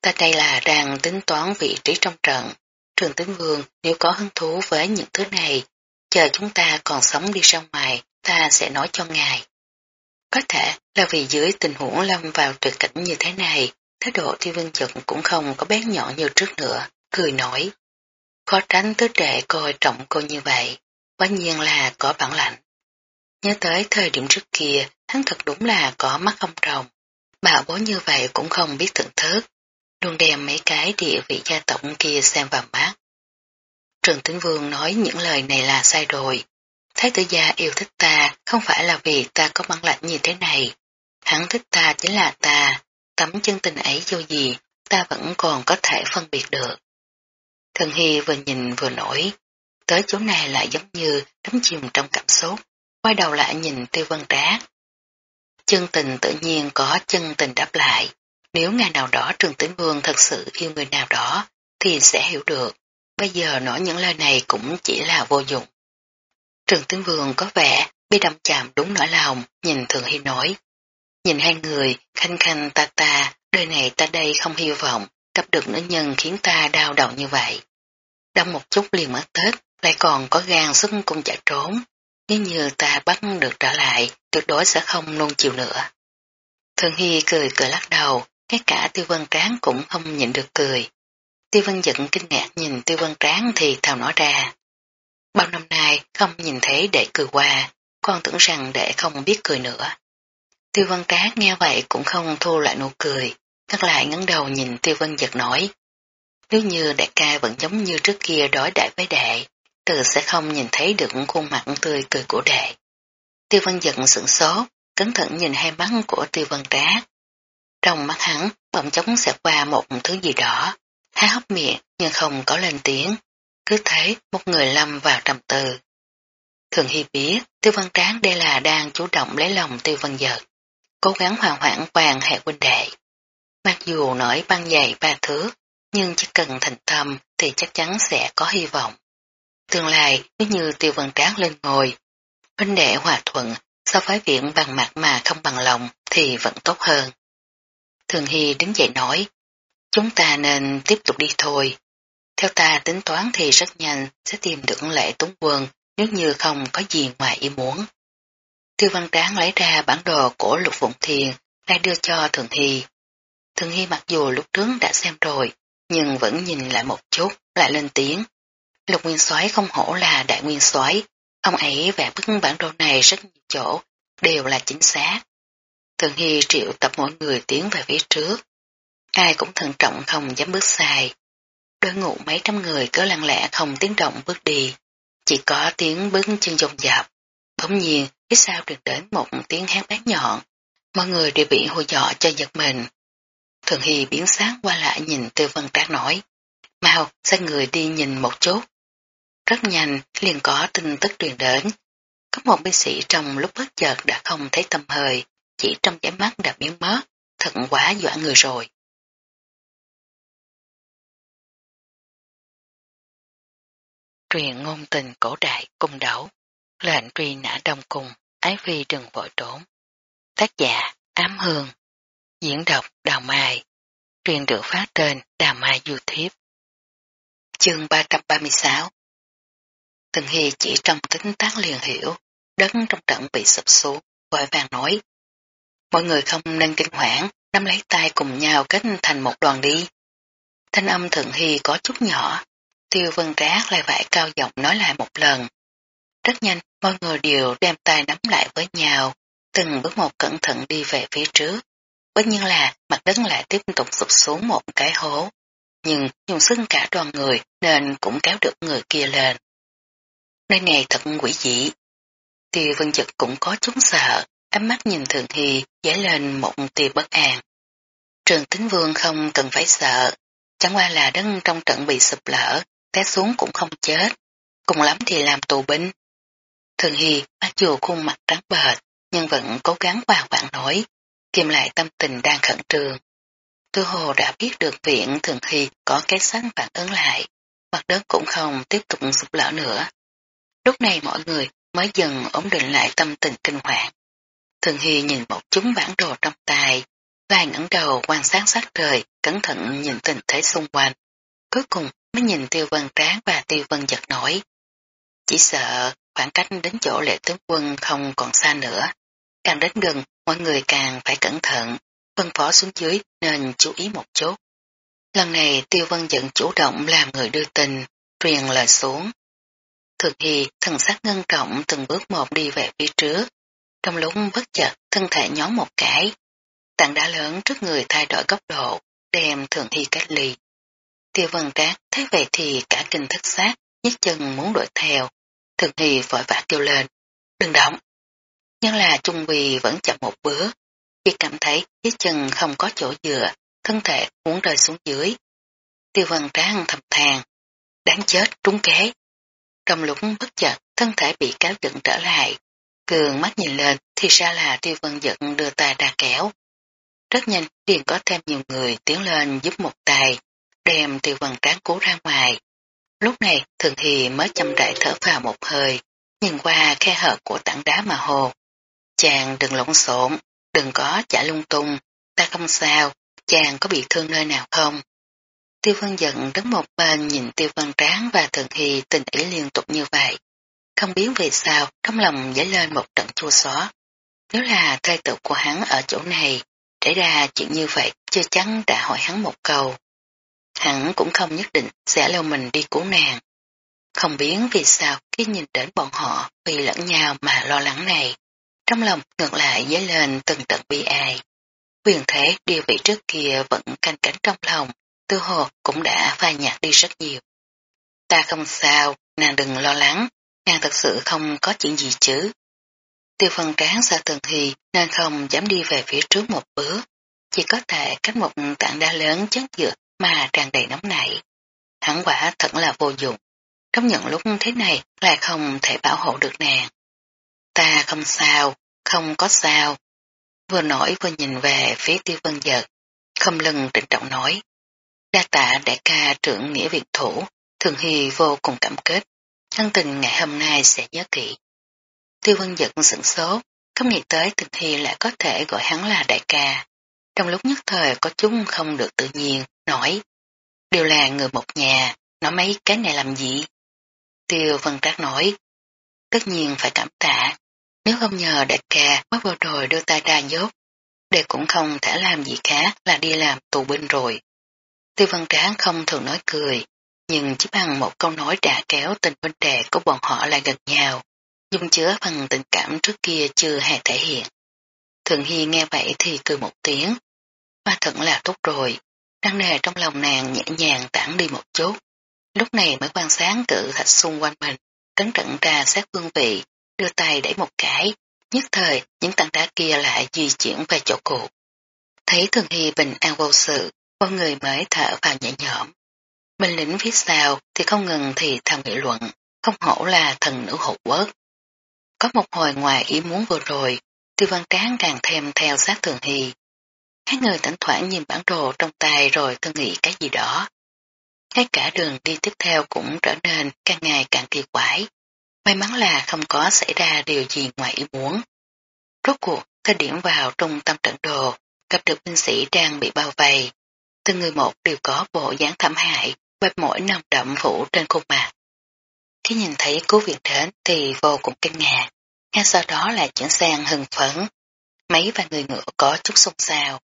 Ta đây là đang tính toán vị trí trong trận. Trường tính vương nếu có hứng thú với những thứ này, chờ chúng ta còn sống đi ra ngoài, ta sẽ nói cho ngài. Có thể là vì dưới tình huống lâm vào tuyệt cảnh như thế này, thái độ thi vương trận cũng không có bén nhỏ như trước nữa, cười nói. Khó tránh tứ trệ coi trọng cô như vậy, quá nhiên là có bản lãnh. Nhớ tới thời điểm trước kia, hắn thật đúng là có mắt không trồng. Bảo bố như vậy cũng không biết thưởng thức, luôn đem mấy cái địa vị gia tộc kia xem vào mắt. Trường Tĩnh Vương nói những lời này là sai rồi. Thái tử gia yêu thích ta không phải là vì ta có băng lạnh như thế này. Hắn thích ta chính là ta, tấm chân tình ấy vô gì, ta vẫn còn có thể phân biệt được. Thần Hy vừa nhìn vừa nổi, tới chỗ này lại giống như đắm chìm trong cảm xúc, quay đầu lại nhìn tiêu vân trác. Chân tình tự nhiên có chân tình đáp lại, nếu ngày nào đó Trường Tĩnh Vương thật sự yêu người nào đó, thì sẽ hiểu được, bây giờ nói những lời này cũng chỉ là vô dụng. Trường Tĩnh Vương có vẻ bị đâm chạm đúng nỗi lòng, nhìn Thường Hy nói. Nhìn hai người, khanh khanh ta ta, đời này ta đây không hy vọng, gặp được nữ nhân khiến ta đau đầu như vậy. Đâm một chút liền mất Tết, lại còn có gan sức cùng chạy trốn. Nếu như ta bắt được trở lại, tuyệt đối sẽ không nôn chịu nữa. Thường Hy cười cười lắc đầu, ngay cả tiêu vân tráng cũng không nhịn được cười. Tiêu vân giận kinh ngạc nhìn tiêu vân tráng thì thào nói ra. Bao năm nay không nhìn thấy đệ cười qua, con tưởng rằng đệ không biết cười nữa. Tiêu vân tráng nghe vậy cũng không thu lại nụ cười, ngắt lại ngấn đầu nhìn tiêu vân giật nói. Nếu như đại ca vẫn giống như trước kia đối đại với đệ, từ sẽ không nhìn thấy được khuôn mặt tươi cười của đệ. Tiêu văn giận sửng sốt, cẩn thận nhìn hai mắt của tiêu văn trác. Trong mắt hắn bỗng chóng xẹt qua một thứ gì đó, há hốc miệng nhưng không có lên tiếng. Cứ thấy một người lâm vào trầm tư. Thường Hy biết tiêu văn tráng đây là đang chủ động lấy lòng tiêu văn giật, cố gắng hòa hoãn quan hệ huynh đệ. Mặc dù nổi băng dày ba thước, nhưng chỉ cần thành tâm thì chắc chắn sẽ có hy vọng. Tương lai nếu như tiêu văn tráng lên ngồi, huynh đệ hòa thuận so với viện bằng mặt mà không bằng lòng thì vẫn tốt hơn. Thường Hy đứng dậy nói, chúng ta nên tiếp tục đi thôi. Theo ta tính toán thì rất nhanh sẽ tìm được lệ túng quân nếu như không có gì ngoài ý muốn. Tiêu văn tráng lấy ra bản đồ của lục phụng thiền lại đưa cho Thường Hy. Thường Hy mặc dù lúc trước đã xem rồi, nhưng vẫn nhìn lại một chút, lại lên tiếng. Lục nguyên soái không hổ là đại nguyên soái, ông ấy vẽ bức bản đồ này rất nhiều chỗ, đều là chính xác. Thường Hy triệu tập mọi người tiến về phía trước. Ai cũng thận trọng không dám bước sai. Đôi ngụ mấy trăm người cứ lặng lẽ không tiếng động bước đi. Chỉ có tiếng bước chân dồn dập. Bỗng nhiên, phía sau truyền đến một tiếng hát bát nhọn. Mọi người đều bị hô dọ cho giật mình. Thường Hy biến sáng qua lại nhìn Tư Vân Trác nói. Mau, sai người đi nhìn một chút. Rất nhanh, liền có tin tức truyền đến. Có một binh sĩ trong lúc bất chợt đã không thấy tâm hơi, chỉ trong giấy mắt đã biến mất, thật quá dọa người rồi. Truyền ngôn tình cổ đại cung đấu, lệnh truy nã đông cung, ái phi đừng vội trốn. Tác giả Ám Hương, diễn đọc Đào Mai, truyền được phát trên Đào Mai YouTube. Chương 336 Từng Hy chỉ trong tính tác liền hiểu, đất trong trận bị sụp xuống, vội vàng nói. Mọi người không nên kinh hoảng, nắm lấy tay cùng nhau kết thành một đoàn đi. Thanh âm Thượng Hy có chút nhỏ, tiêu vân trác lại vải cao giọng nói lại một lần. Rất nhanh, mọi người đều đem tay nắm lại với nhau, từng bước một cẩn thận đi về phía trước. Bất nhiên là mặt đất lại tiếp tục sụp xuống một cái hố, nhưng dùng sức cả đoàn người nên cũng kéo được người kia lên. Nơi này thật quỷ dị. Tiêu vân dực cũng có chút sợ, ánh mắt nhìn Thường Hy dấy lên một tia bất an. Trường tính vương không cần phải sợ, chẳng qua là đất trong trận bị sụp lở, té xuống cũng không chết, cùng lắm thì làm tù binh. Thường Hy mặc dù khuôn mặt trắng bệch, nhưng vẫn cố gắng hòa quảng nổi, kiềm lại tâm tình đang khẩn trương. Tư hồ đã biết được viện Thường Hy có cái sáng phản ứng lại, mặt đất cũng không tiếp tục sụp lở nữa. Lúc này mọi người mới dần ổn định lại tâm tình kinh hoàng. Thường Hy nhìn một chúng bản đồ trong tay, và ngẩng đầu quan sát sát trời, cẩn thận nhìn tình thế xung quanh. Cuối cùng mới nhìn tiêu vân tráng và tiêu vân giật nổi. Chỉ sợ khoảng cách đến chỗ lệ tướng quân không còn xa nữa. Càng đến gần, mọi người càng phải cẩn thận, phân phó xuống dưới nên chú ý một chút. Lần này tiêu vân giận chủ động làm người đưa tình, truyền lời xuống. Thường Hy thần sắc ngân trọng từng bước một đi về phía trước. Trong lúc bất chợt thân thể nhón một cái. Tảng đá lớn trước người thay đổi góc độ, đem Thường Hy cách ly. Tiêu vân trác thấy vậy thì cả kinh thất xác, nhích chân muốn đuổi theo. Thường Hy vội vã kêu lên. Đừng động. Nhưng là Trung Bì vẫn chậm một bước. Chỉ cảm thấy dưới chân không có chỗ dựa, thân thể muốn rơi xuống dưới. Tiêu vân tráng thầm thàn. Đáng chết, trúng kế. Trong lúc bất chợt, thân thể bị kéo dựng trở lại. Cường mắt nhìn lên thì ra là tiêu vân giận đưa tay ra kéo. Rất nhanh liền có thêm nhiều người tiến lên giúp một tay, đem tiêu vân tráng cố ra ngoài. Lúc này thường thì mới chăm rãi thở vào một hơi, nhìn qua khe hở của tảng đá mà hồ. Chàng đừng lộn xộn, đừng có chả lung tung, ta không sao, chàng có bị thương nơi nào không? Tiêu vân giận đứng một bên nhìn tiêu vân tráng và thường hy tình ý liên tục như vậy. Không biết vì sao trong lòng dấy lên một trận chua xót. Nếu là thê tử của hắn ở chỗ này, trải ra chuyện như vậy chưa chắn đã hỏi hắn một câu. Hắn cũng không nhất định sẽ lâu mình đi cứu nàng. Không biết vì sao khi nhìn đến bọn họ vì lẫn nhau mà lo lắng này. Trong lòng ngược lại dấy lên từng trận bi ai. Quyền thế địa vị trước kia vẫn canh cánh trong lòng, tư hồ cũng đã phai nhạt đi rất nhiều. Ta không sao, nàng đừng lo lắng, nàng thật sự không có chuyện gì chứ. Tiêu phân tráng sợ tường thì nên không dám đi về phía trước một bước, chỉ có thể cách một tảng đá lớn chất dược mà tràn đầy nóng nảy. Hắn quả thật là vô dụng, trong những lúc thế này lại không thể bảo hộ được nàng. Ta không sao, không có sao. Vừa nổi vừa nhìn về phía tiêu vân giật, không lưng trịnh trọng nói. Đa tạ đại ca trưởng nghĩa việt thủ, thường hy vô cùng cảm kết, thân tình ngày hôm nay sẽ nhớ kỹ. Tiêu vân giật sửng sốt, không nghĩ tới thường hy lại có thể gọi hắn là đại ca. Trong lúc nhất thời có chúng không được tự nhiên, nói. Đều là người một nhà, nói mấy cái này làm gì? Tiêu vân trác nói. Tất nhiên phải cảm tạ, nếu không nhờ đại ca mất vào đồi đưa tay ra dốt, đệ cũng không thể làm gì khác là đi làm tù binh rồi tư văn tráng không thường nói cười, nhưng chỉ bằng một câu nói đã kéo tình vấn đề của bọn họ lại gần nhau, dung chứa phần tình cảm trước kia chưa hề thể hiện. Thường Hy nghe vậy thì cười một tiếng, mà thật là tốt rồi, đăng nề trong lòng nàng nhẹ nhàng tản đi một chút, lúc này mới quan sáng cự thạch xung quanh mình, trấn trận ra sát phương vị, đưa tay đẩy một cái, nhất thời những tảng đá kia lại di chuyển về chỗ cũ. Thấy Thường Hy bình an vô sự, con người mới thở vào nhẹ nhõm. Mình lĩnh phía sau thì không ngừng thì thầm nghị luận, không hổ là thần nữ hộ quốc. Có một hồi ngoài ý muốn vừa rồi, tiêu văn tráng càng thêm theo sát Thường Hy. Hai người thỉnh thoảng nhìn bản đồ trong tay rồi tư nghĩ cái gì đó. Ngay cả đường đi tiếp theo cũng trở nên càng ngày càng kỳ quái. May mắn là không có xảy ra điều gì ngoài ý muốn. Rốt cuộc, thời điểm vào trung tâm trận đồ, gặp được binh sĩ đang bị bao vây. Từng người một đều có bộ dáng thảm hại, bếp mỗi nồng đậm phủ trên khuôn mặt. Khi nhìn thấy cứu viện đến thì vô cùng kinh ngạc, ngay sau đó là chuyển sang hừng phấn. Mấy và người ngựa có chút xung xao.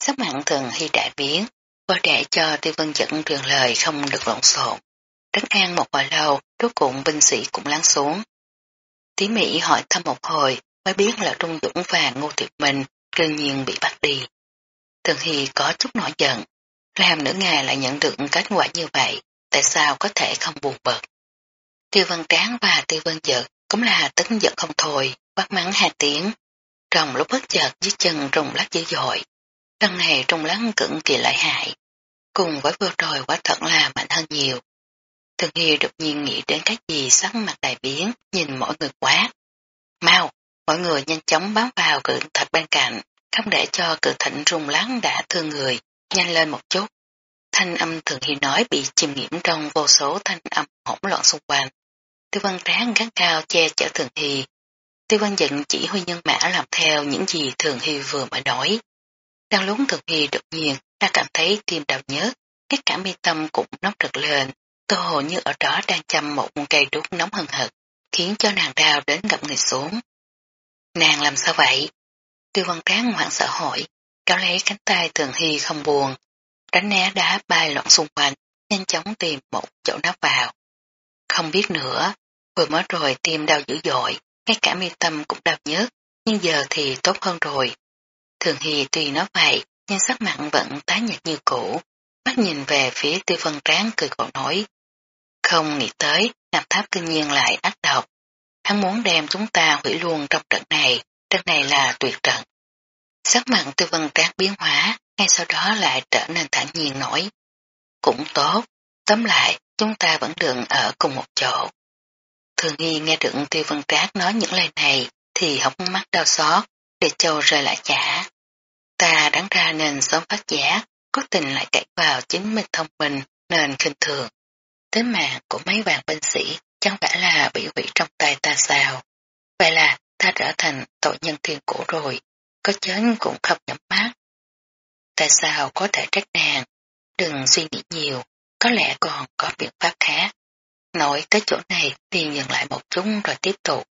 Sắc mặn thường hy đại biến, và để cho tiêu vân dẫn truyền lời không được lộn xộn. Trấn an một hồi lâu, rốt cuộn binh sĩ cũng lắng xuống. Tí Mỹ hỏi thăm một hồi, mới biết là Trung Dũng và Ngô Tuyệt Minh đương nhiên bị bắt đi. Thường Hy có chút nổi giận, làm nửa ngày lại nhận được kết quả như vậy, tại sao có thể không buồn bực. Tiêu Văn Tráng và Tiêu Văn Giật cũng là tức giận không thôi, bắt mắng hai tiếng. Trong lúc bất chợt dưới chân rung lắc dữ dội. Lần này rung lắc cực kỳ lợi hại. Cùng với vừa rồi quả thật là mạnh hơn nhiều. Thường Hy đột nhiên nghĩ đến cái gì sắc mặt đại biến, nhìn mọi người quá. Mau, mọi người nhanh chóng bám vào cự thạch bên cạnh, không để cho cự thịnh rung láng đã thương người, nhanh lên một chút. Thanh âm Thường Hy nói bị chìm nhiễm trong vô số thanh âm hỗn loạn xung quanh. Tiêu văn tráng gắn cao che chở Thường Hy. Tiêu văn giận chỉ huy nhân mã làm theo những gì Thường Hy vừa mới nói. Đang lúng Thường Hy đột nhiên đã cảm thấy tim đau nhớ, cái cả mi tâm cũng nóng rực lên, tô hồ như ở đó đang chăm một cây đốt nóng hừng hực, khiến cho nàng đau đến gặp người xuống. Nàng làm sao vậy? Tiêu văn tráng hoảng sợ hỏi, kéo lấy cánh tay Thường Hy không buồn, tránh né đá bay loạn xung quanh, nhanh chóng tìm một chỗ nắp vào. Không biết nữa, vừa mới rồi tim đau dữ dội, ngay cả mi tâm cũng đau nhức, nhưng giờ thì tốt hơn rồi. Thường Hy tuy nói vậy, nhưng sắc mặn vẫn tái nhật như cũ, mắt nhìn về phía tiêu vân tráng cười khổ nói. Không nghĩ tới, nạp tháp kinh nhiên lại ác độc. Hắn muốn đem chúng ta hủy luôn trong trận này, trận này là tuyệt trận. Sắc mặn tiêu vân trác biến hóa, ngay sau đó lại trở nên thẳng nhiên nổi. Cũng tốt, tóm lại, chúng ta vẫn đừng ở cùng một chỗ. Thường nghi nghe được tiêu vân trác nói những lời này, thì hóng mắt đau xót, để châu rơi lại chả. Ta đáng ra nên sớm phát giác, có tình lại cậy vào chính mình thông minh nên khinh thường. Tính mạng của mấy vàng binh sĩ chẳng phải là bị hủy trong tay ta sao. Vậy là ta trở thành tội nhân thiên cổ rồi, có chết cũng không nhắm mắt. Tại sao có thể trách nàng? Đừng suy nghĩ nhiều, có lẽ còn có biện pháp khác. Nói tới chỗ này thì dừng lại một chút rồi tiếp tục.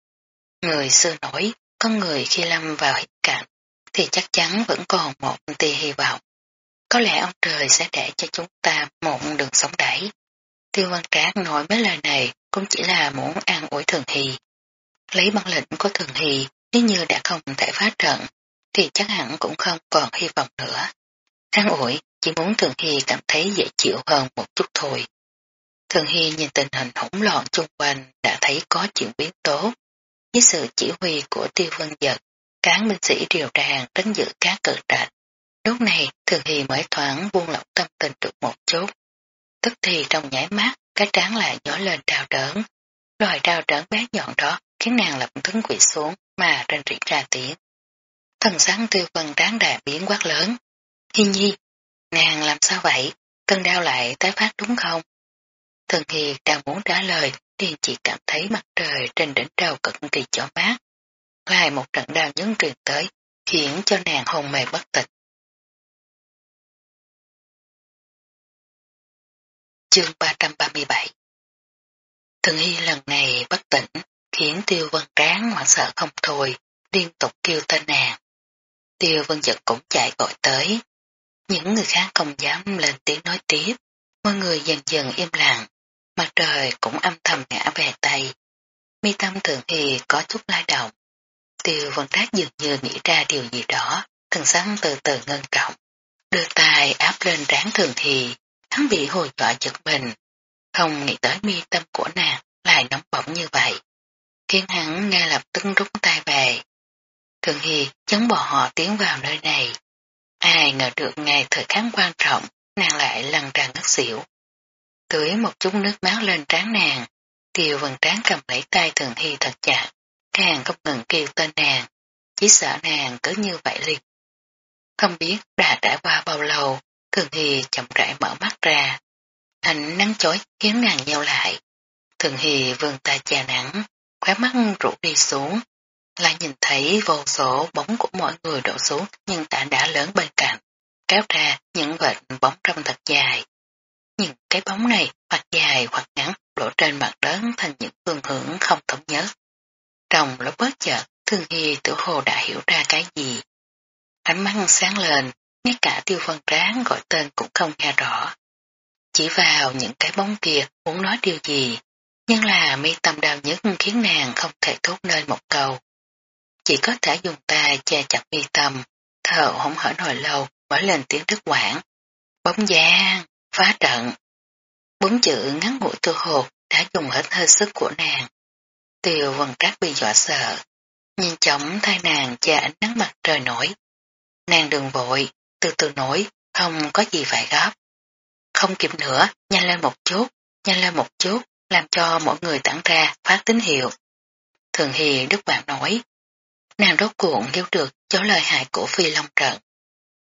Người xưa nói, có người khi lâm vào hiểm cảnh thì chắc chắn vẫn còn một tia hy vọng. Có lẽ ông trời sẽ để cho chúng ta một đường sống đẩy. Tiêu văn trác nói mấy lời này cũng chỉ là muốn an ủi thường hì. Lấy bản lĩnh của thường hì nếu như đã không thể phá trận thì chắc hẳn cũng không còn hy vọng nữa. An ủi chỉ muốn thường hì cảm thấy dễ chịu hơn một chút thôi. Thường Hy nhìn tình hình hỗn loạn chung quanh đã thấy có chuyện biến tốt. Với sự chỉ huy của tiêu vân giật, cán binh sĩ điều đàn trấn giữ các cự trạch. Lúc này Thường Hy mới thoáng buông lỏng tâm tình được một chút. Tức thì trong nhảy mắt, cái tráng lại nhỏ lên trào đớn. Loài trào đớn bé nhọn đó khiến nàng lập tức quỵ xuống mà rên rỉ ra tiếng. Thần sáng tiêu vân tráng đà biến quát lớn. Hi nhi, nàng làm sao vậy? Cơn đau lại tái phát đúng không? Thần Hi đang muốn trả lời, liền chỉ cảm thấy mặt trời trên đỉnh đầu cực kỳ chó mát. Lại một trận đau nhấn truyền tới, khiến cho nàng hồn mê bất tịch. Chương 337 Thần Hy lần này bất tỉnh, khiến Tiêu Vân Tráng hoảng sợ không thôi, liên tục kêu tên nàng. Tiêu Vân Giật cũng chạy gọi tới. Những người khác không dám lên tiếng nói tiếp, mọi người dần dần im lặng, Mặt trời cũng âm thầm ngã về Tây. Mi tâm thường thì có chút lai động. Tiêu vân trác dường như nghĩ ra điều gì đó, thần sáng từ từ ngân trọng. Đưa tay áp lên trán thường thì, hắn bị hồi dọa giật mình. Không nghĩ tới mi tâm của nàng lại nóng bỏng như vậy. Khiến hắn ngay lập tức rút tay về. Thường Hy chấn bỏ họ tiến vào nơi này. Ai ngờ được ngày thời khắc quan trọng, nàng lại lần ra ngất xỉu tưới một chút nước máu lên trán nàng. Tiêu vần trán cầm lấy tay thường hy thật chặt, càng không ngừng kêu tên nàng, chỉ sợ nàng cứ như vậy liền. Không biết đã trải qua bao lâu, thường hy chậm rãi mở mắt ra. Ánh nắng chói khiến nàng nhau lại. Thường hy vươn tay chà nắng, khóe mắt rũ đi xuống, lại nhìn thấy vô số bóng của mọi người đổ xuống nhưng tạ đã lớn bên cạnh, kéo ra những vệt bóng trong thật dài những cái bóng này hoặc dài hoặc ngắn đổ trên mặt đất thành những phương hưởng không thống nhất. Trong lúc bớt chợt, Thương Hy tự hồ đã hiểu ra cái gì. Ánh mắt sáng lên, ngay cả tiêu phân tráng gọi tên cũng không nghe rõ. Chỉ vào những cái bóng kia muốn nói điều gì, nhưng là mi tâm đau nhất khiến nàng không thể thốt nên một câu. Chỉ có thể dùng tay che chặt mi tâm, thở không hở nổi lâu mới lên tiếng đứt quảng. Bóng giang! phá trận. Bốn chữ ngắn ngủi tư hồ đã dùng hết hơi sức của nàng. Tiêu vần trác bị dọa sợ. nhìn chóng thay nàng che ánh nắng mặt trời nổi. Nàng đừng vội, từ từ nổi, không có gì phải gấp. Không kịp nữa, nhanh lên một chút, nhanh lên một chút, làm cho mọi người tản ra phát tín hiệu. Thường Hì Đức Bạn nói, nàng rốt cuộn hiểu được cháu lời hại của Phi Long Trận.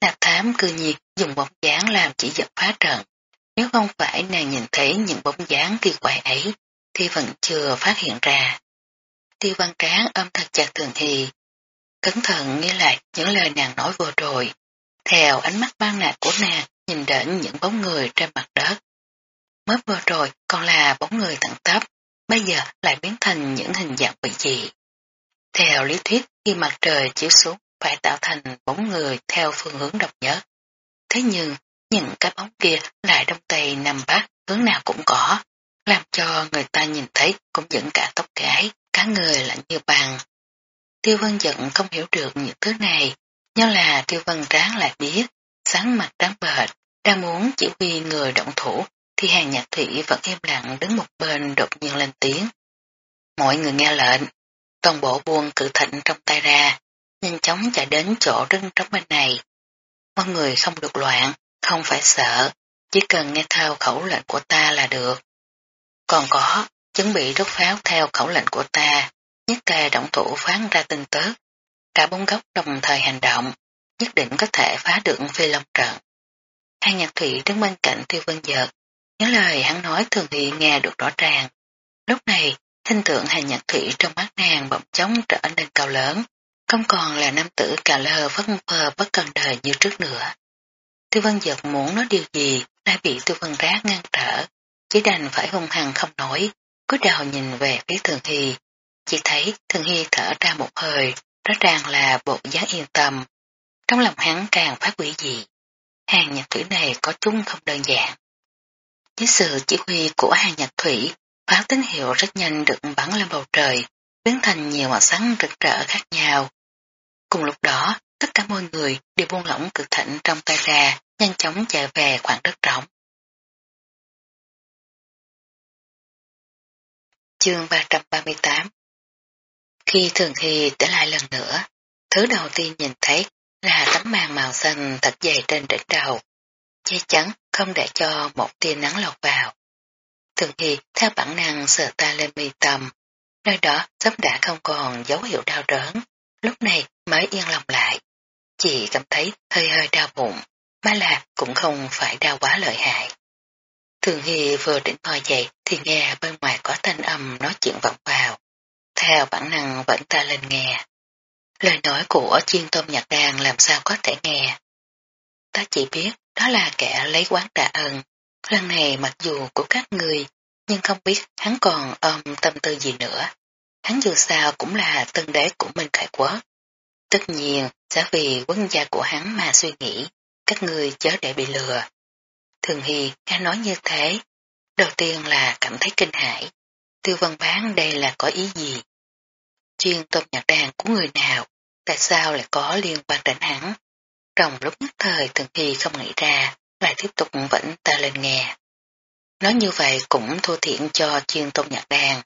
Nạp thám cư nhiên dùng bóng dáng làm chỉ dẫn phá trận. Nếu không phải nàng nhìn thấy những bóng dáng kỳ quái ấy, thì vẫn chưa phát hiện ra. Tiêu văn tráng ôm thật chặt Thường Hì, cẩn thận nghe lại những lời nàng nói vừa rồi. Theo ánh mắt ban nạt của nàng nhìn đến những bóng người trên mặt đất. Mới vừa rồi còn là bóng người thẳng tắp, bây giờ lại biến thành những hình dạng quỷ dị. Theo lý thuyết, khi mặt trời chiếu xuống phải tạo thành bóng người theo phương hướng độc nhất. Thế nhưng, những cái bóng kia lại đông tây nằm bắc, hướng nào cũng có, làm cho người ta nhìn thấy cũng dẫn cả tóc gái, cả người lạnh như bằng. Tiêu vân giận không hiểu được những thứ này, nhưng là tiêu vân tráng lại biết, sáng mặt trắng bệt, đang muốn chỉ huy người động thủ, thì hàng nhạc thủy vẫn im lặng đứng một bên đột nhiên lên tiếng. Mọi người nghe lệnh, toàn bộ buông cự thịnh trong tay ra, nhanh chóng chạy đến chỗ rưng trống bên này. Mọi người không được loạn, không phải sợ, chỉ cần nghe theo khẩu lệnh của ta là được. Còn có, chuẩn bị đốt pháo theo khẩu lệnh của ta, nhất tề động thủ phán ra tin tức. Cả bốn góc đồng thời hành động, nhất định có thể phá được phi long trận. Hai nhạc thủy đứng bên cạnh tiêu vân dợt, những lời hắn nói thường thì nghe được rõ ràng. Lúc này, hình tượng hành nhạc thủy trong mắt nàng bỗng chóng trở nên cao lớn, không còn là nam tử cà lơ vất phơ bất cần đời như trước nữa. Tiêu vân giật muốn nói điều gì, lại bị tiêu vân rác ngăn trở, chỉ đành phải hung hăng không nổi, cúi đầu nhìn về phía thường hy. Chỉ thấy thường hy thở ra một hơi, rõ ràng là bộ dáng yên tâm. Trong lòng hắn càng phát quỷ dị. Hàng nhạc thủy này có chung không đơn giản. Dưới sự chỉ huy của hàng nhạc thủy, pháo tín hiệu rất nhanh được bắn lên bầu trời, biến thành nhiều màu sáng rực rỡ khác nhau. Cùng lúc đó, tất cả mọi người đều buông lỏng cực thịnh trong tay ra, nhanh chóng chạy về khoảng đất rộng. Chương 338 Khi Thường Hy trở lại lần nữa, thứ đầu tiên nhìn thấy là tấm màn màu xanh thật dày trên đỉnh đầu, che chắn không để cho một tia nắng lọt vào. Thường Hy theo bản năng sờ ta lên mi tâm, nơi đó sớm đã không còn dấu hiệu đau đớn, lúc này mới yên lòng lại. Chị cảm thấy hơi hơi đau bụng, mà là cũng không phải đau quá lợi hại. Thường Hy vừa định ngồi dậy thì nghe bên ngoài có thanh âm nói chuyện vọng vào. Theo bản năng vẫn ta lên nghe. Lời nói của chiên tôm nhạc đàn làm sao có thể nghe. Ta chỉ biết đó là kẻ lấy quán trả ơn. Lần này mặc dù của các người, nhưng không biết hắn còn ôm tâm tư gì nữa. Hắn dù sao cũng là tân đế của Minh Khải Quốc. Tất nhiên sẽ vì quân gia của hắn mà suy nghĩ, các người chớ để bị lừa. Thường Hy nghe nói như thế, đầu tiên là cảm thấy kinh hãi. Tiêu văn bán đây là có ý gì? Chuyên tôm nhạc đàn của người nào, tại sao lại có liên quan đến hắn? Trong lúc nhất thời Thường khi không nghĩ ra, lại tiếp tục vẫn ta lên nghe. Nói như vậy cũng thua thiện cho chuyên tôn nhạc đàn.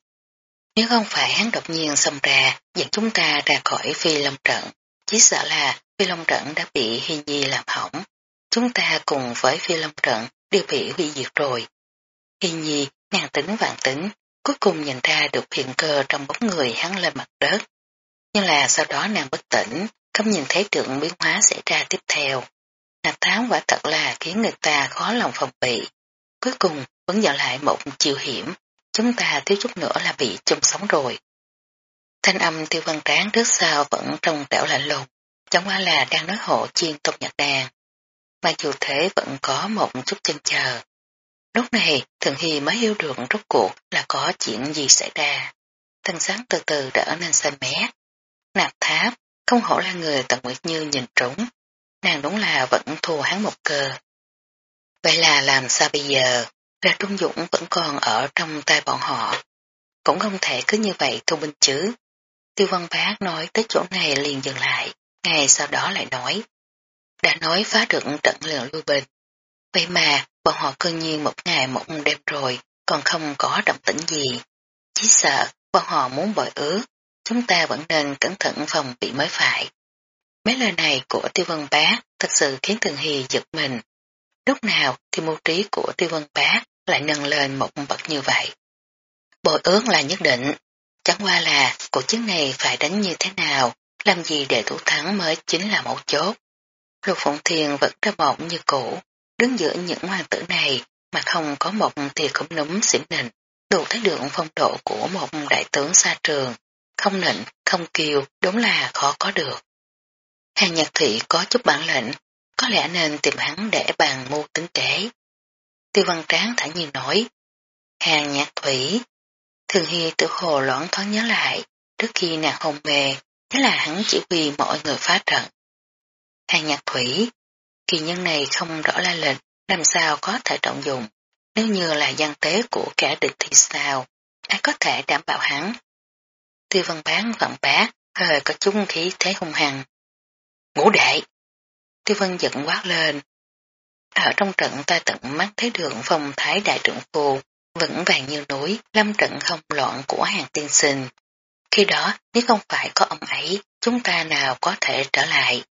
Nếu không phải hắn đột nhiên xông ra, dẫn chúng ta ra khỏi phi long trận, chỉ sợ là phi long trận đã bị Hi Nhi làm hỏng. Chúng ta cùng với phi long trận đều bị hủy diệt rồi. Hi Nhi, nàng tính vạn tính, cuối cùng nhìn ra được hiện cơ trong bóng người hắn lên mặt đất. Nhưng là sau đó nàng bất tỉnh, không nhìn thấy tượng biến hóa xảy ra tiếp theo. Nạp tháo quả thật là khiến người ta khó lòng phòng bị. Cuối cùng vẫn dạo lại một chiều hiểm, chúng ta thiếu chút nữa là bị chung sống rồi. Thanh âm tiêu văn tráng trước sau vẫn trong trẻo lạnh lùng, chẳng qua là đang nói hộ chiên tông nhạc đàn. Mà dù thế vẫn có một chút chân chờ. Lúc này, Thường Hy mới hiểu được rốt cuộc là có chuyện gì xảy ra. Thân sáng từ từ trở nên xanh mét. Nạp tháp, không hổ là người tận nguyệt như nhìn trúng. Nàng đúng là vẫn thua hắn một cơ. Vậy là làm sao bây giờ? ra Trung Dũng vẫn còn ở trong tay bọn họ. Cũng không thể cứ như vậy thu binh chứ. Tiêu văn bác nói tới chỗ này liền dừng lại, ngày sau đó lại nói. Đã nói phá được trận lượng lưu bình. Vậy mà, bọn họ cơn nhiên một ngày một đêm rồi, còn không có động tĩnh gì. Chỉ sợ, bọn họ muốn bội ước, chúng ta vẫn nên cẩn thận phòng bị mới phải. Mấy lời này của Tiêu Vân Bá thật sự khiến Thường Hy giật mình. Lúc nào thì mưu trí của Tiêu Vân Bá lại nâng lên một bậc như vậy. Bồi ước là nhất định, chẳng qua là cuộc chiến này phải đánh như thế nào, làm gì để thủ thắng mới chính là một chốt. Lục Phụng Thiền vẫn ra mộng như cũ, đứng giữa những hoàng tử này mà không có một thì không núm xỉm nịnh, đủ thấy được phong độ của một đại tướng xa trường, không nịnh, không kiều đúng là khó có được. Hàng nhạc thủy có chút bản lệnh, có lẽ nên tìm hắn để bàn mưu tính kế. Tiêu văn tráng thả nhiên nói, hàng nhạc thủy, thường hy tự hồ loãng thoáng nhớ lại, trước khi nàng hôn mê, thế là hắn chỉ huy mọi người phá trận. Hàng nhạc thủy, kỳ nhân này không rõ la lịch, làm sao có thể trọng dụng, nếu như là gian tế của kẻ địch thì sao, ai có thể đảm bảo hắn. Tiêu văn bán vặn bá, hơi có chung khí thế hung hăng. Ngũ đệ! Tiêu văn giận quát lên. Ở trong trận ta tận mắt thấy được phong thái đại trưởng phù, vững vàng như núi, lâm trận không loạn của hàng tiên sinh. Khi đó, nếu không phải có ông ấy, chúng ta nào có thể trở lại.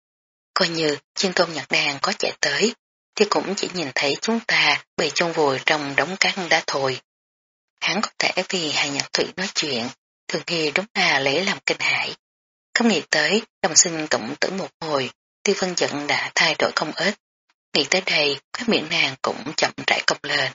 Coi như chuyên tôn nhật đàn có chạy tới, thì cũng chỉ nhìn thấy chúng ta bị chôn vùi trong đống cát đá thôi. Hắn có thể vì hàng nhật thủy nói chuyện, thường hi đúng là lấy làm kinh hãi. Không nghĩ tới, đồng sinh cộng tử một hồi, tiêu vân giận đã thay đổi không ít. Nghĩ tới đây, các miệng nàng cũng chậm rãi công lên.